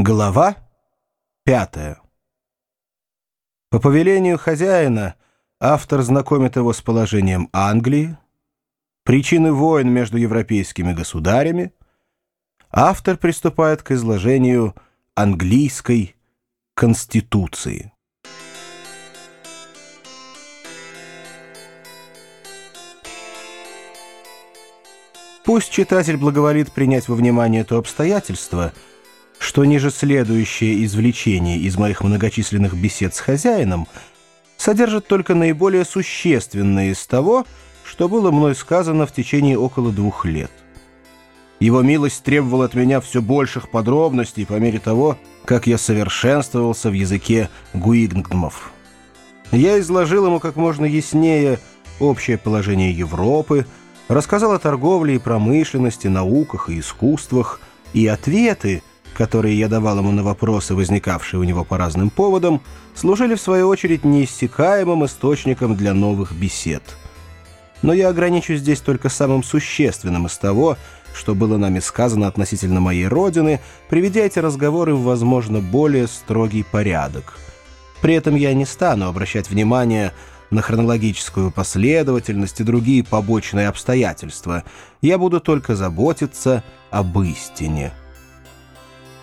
Глава пятая. По повелению хозяина автор знакомит его с положением Англии, причины войн между европейскими государями, автор приступает к изложению английской конституции. Пусть читатель благоволит принять во внимание то обстоятельство – что ниже следующее извлечение из моих многочисленных бесед с хозяином содержит только наиболее существенное из того, что было мной сказано в течение около двух лет. Его милость требовала от меня все больших подробностей по мере того, как я совершенствовался в языке гуигнгдмов. Я изложил ему как можно яснее общее положение Европы, рассказал о торговле и промышленности, науках и искусствах, и ответы, которые я давал ему на вопросы, возникавшие у него по разным поводам, служили в свою очередь неиссякаемым источником для новых бесед. Но я ограничусь здесь только самым существенным из того, что было нами сказано относительно моей родины, приведя эти разговоры в, возможно, более строгий порядок. При этом я не стану обращать внимание на хронологическую последовательность и другие побочные обстоятельства. Я буду только заботиться об истине».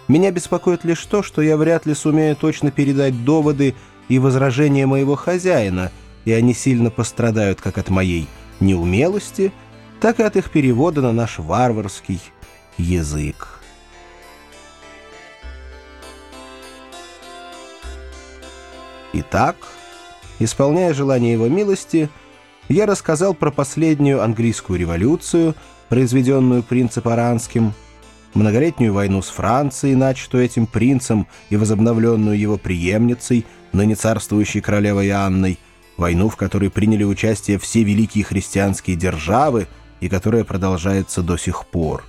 Меня беспокоит лишь то, что я вряд ли сумею точно передать доводы и возражения моего хозяина, и они сильно пострадают как от моей неумелости, так и от их перевода на наш варварский язык. Итак, исполняя желание его милости, я рассказал про последнюю английскую революцию, произведенную принцем Аранским, многолетнюю войну с Францией, начатую этим принцем и возобновленную его преемницей, ныне царствующей королевой Анной, войну, в которой приняли участие все великие христианские державы и которая продолжается до сих пор.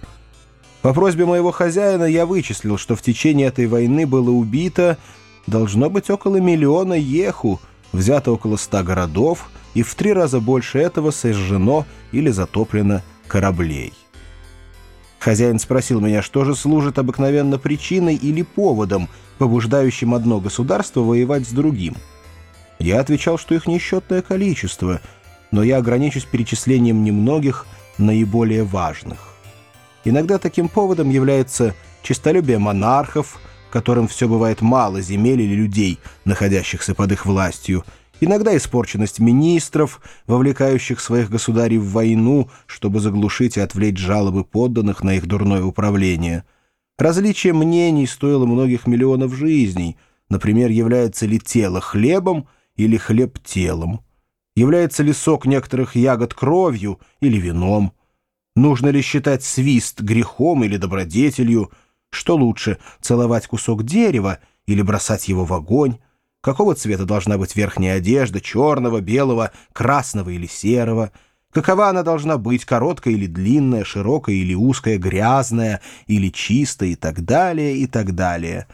По просьбе моего хозяина я вычислил, что в течение этой войны было убито, должно быть, около миллиона еху, взято около ста городов, и в три раза больше этого сожжено или затоплено кораблей. Хозяин спросил меня, что же служит обыкновенно причиной или поводом, побуждающим одно государство воевать с другим. Я отвечал, что их несчетное количество, но я ограничусь перечислением немногих, наиболее важных. Иногда таким поводом является честолюбие монархов, которым все бывает мало земель или людей, находящихся под их властью, Иногда испорченность министров, вовлекающих своих государей в войну, чтобы заглушить и отвлечь жалобы подданных на их дурное управление. Различие мнений стоило многих миллионов жизней. Например, является ли тело хлебом или хлеб телом? Является ли сок некоторых ягод кровью или вином? Нужно ли считать свист грехом или добродетелью? Что лучше, целовать кусок дерева или бросать его в огонь? Какого цвета должна быть верхняя одежда, черного, белого, красного или серого, какова она должна быть, короткая или длинная, широкая или узкая, грязная или чистая и так далее, и так далее.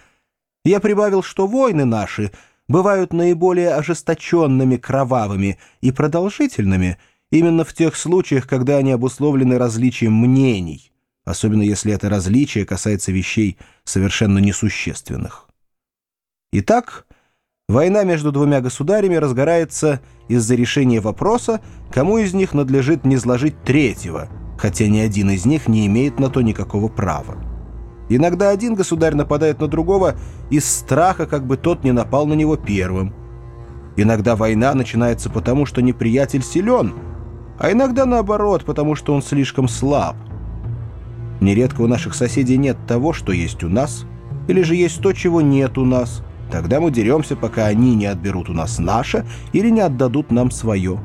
Я прибавил, что войны наши бывают наиболее ожесточенными, кровавыми и продолжительными именно в тех случаях, когда они обусловлены различием мнений, особенно если это различие касается вещей совершенно несущественных. Итак, Война между двумя государями разгорается из-за решения вопроса, кому из них надлежит не сложить третьего, хотя ни один из них не имеет на то никакого права. Иногда один государь нападает на другого из страха, как бы тот не напал на него первым. Иногда война начинается потому, что неприятель силен, а иногда наоборот, потому что он слишком слаб. Нередко у наших соседей нет того, что есть у нас, или же есть то, чего нет у нас – Тогда мы деремся, пока они не отберут у нас наше или не отдадут нам свое.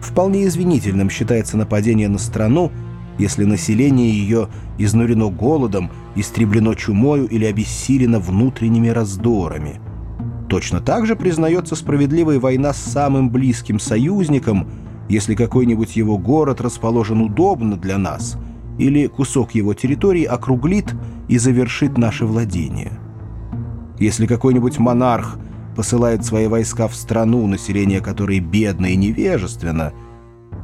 Вполне извинительным считается нападение на страну, если население ее изнурено голодом, истреблено чумою или обессилено внутренними раздорами. Точно так же признается справедливая война с самым близким союзником, если какой-нибудь его город расположен удобно для нас, или кусок его территории округлит и завершит наше владение. Если какой-нибудь монарх посылает свои войска в страну, население которой бедно и невежественно,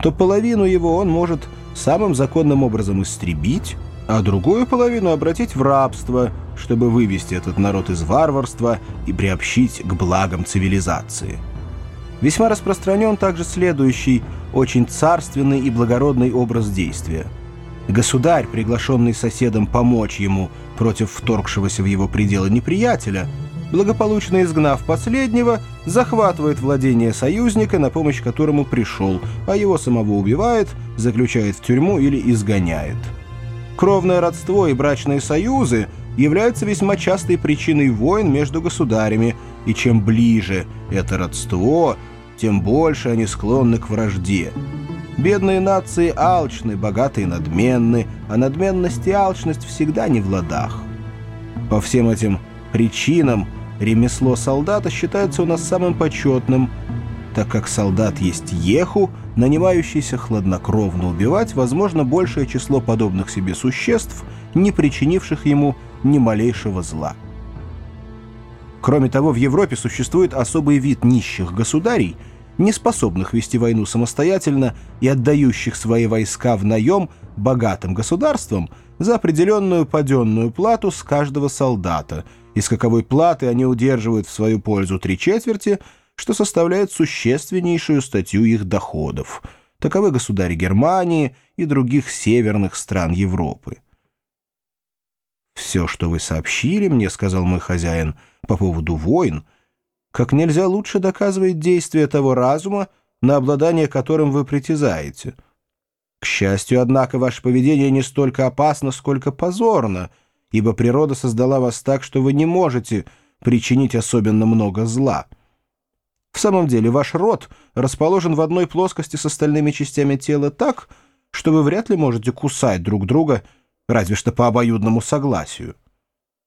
то половину его он может самым законным образом истребить, а другую половину обратить в рабство, чтобы вывести этот народ из варварства и приобщить к благам цивилизации. Весьма распространен также следующий, очень царственный и благородный образ действия. Государь, приглашенный соседом помочь ему против вторгшегося в его пределы неприятеля, благополучно изгнав последнего, захватывает владение союзника, на помощь которому пришел, а его самого убивает, заключает в тюрьму или изгоняет. Кровное родство и брачные союзы являются весьма частой причиной войн между государями, и чем ближе это родство, тем больше они склонны к вражде. Бедные нации алчны, богатые надменны, а надменность и алчность всегда не в ладах. По всем этим причинам ремесло солдата считается у нас самым почетным, так как солдат есть еху, нанимающийся хладнокровно убивать, возможно, большее число подобных себе существ, не причинивших ему ни малейшего зла. Кроме того, в Европе существует особый вид нищих государей, не способных вести войну самостоятельно и отдающих свои войска в наем богатым государствам за определенную паденную плату с каждого солдата, из каковой платы они удерживают в свою пользу три четверти – что составляет существеннейшую статью их доходов. Таковы государи Германии и других северных стран Европы. «Все, что вы сообщили мне, — сказал мой хозяин, — по поводу войн, как нельзя лучше доказывает действие того разума, на обладание которым вы притязаете. К счастью, однако, ваше поведение не столько опасно, сколько позорно, ибо природа создала вас так, что вы не можете причинить особенно много зла». В самом деле, ваш рот расположен в одной плоскости с остальными частями тела так, что вы вряд ли можете кусать друг друга, разве что по обоюдному согласию.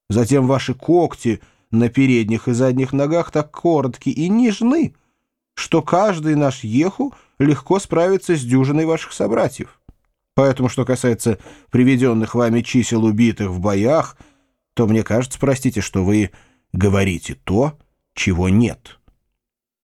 Затем ваши когти на передних и задних ногах так коротки и нежны, что каждый наш еху легко справится с дюжиной ваших собратьев. Поэтому, что касается приведенных вами чисел убитых в боях, то мне кажется, простите, что вы говорите то, чего нет».